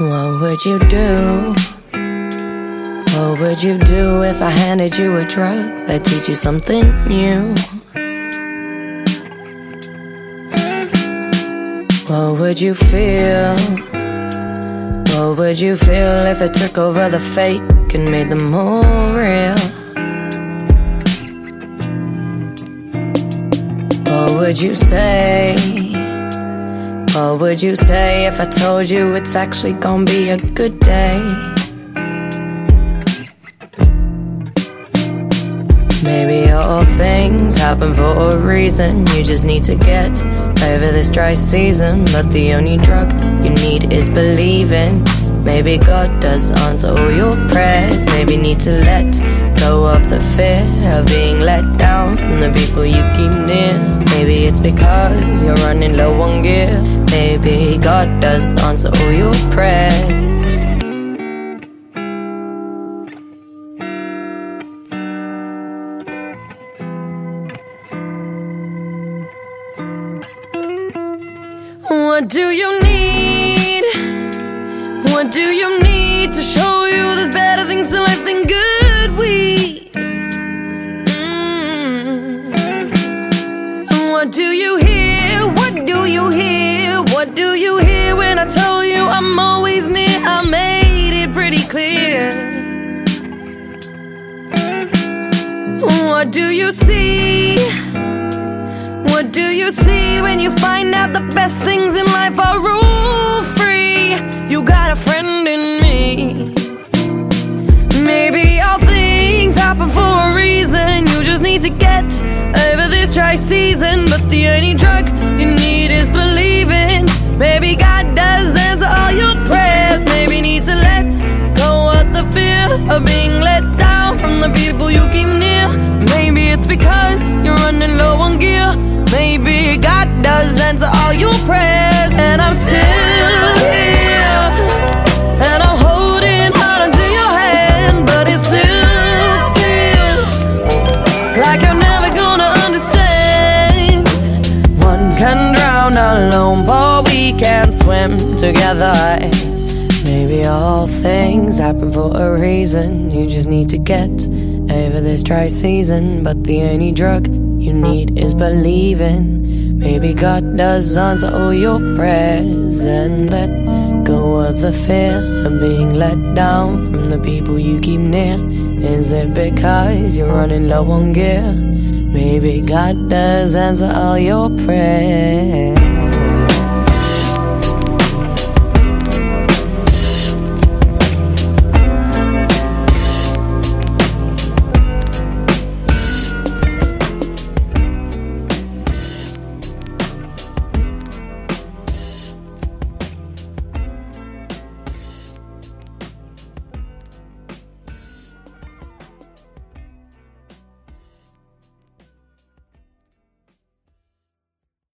would you do? What would you do if I handed you a drug that teach you something new? What would you feel? What would you feel if it took over the fake and made them more real? What would you say? What would you say if I told you it's actually gonna be a good day? Maybe all things happen for a reason. You just need to get over this dry season. But the only drug you need is believing. Maybe God does answer all your prayers. Maybe need to let go of the fear of being let down from the people you keep near. Maybe it's because you're running low on gear. Maybe God does answer all your prayers. What do you need? What do you need to show you there's better do you hear? What do you hear? What do you hear when I tell you I'm always near? I made it pretty clear. What do you see? What do you see when you find out the best things in life are rule free? You got a friend in me. Maybe all things happen for a reason. You just need to get this dry season. But the only drug you need is believing. Maybe God does answer all your prayers. Maybe need to let go of the fear of being let down from the people you keep near. Maybe it's because you're running low on gear. Maybe God does answer all your prayers, alone, but we can swim together. Maybe all things happen for a reason. You just need to get over this dry season. But the only drug you need is believing. Maybe God does answer all your prayers and let go of the fear of being let down from the people you keep near. Is it because you're running low on gear? Maybe God does answer all your prayers.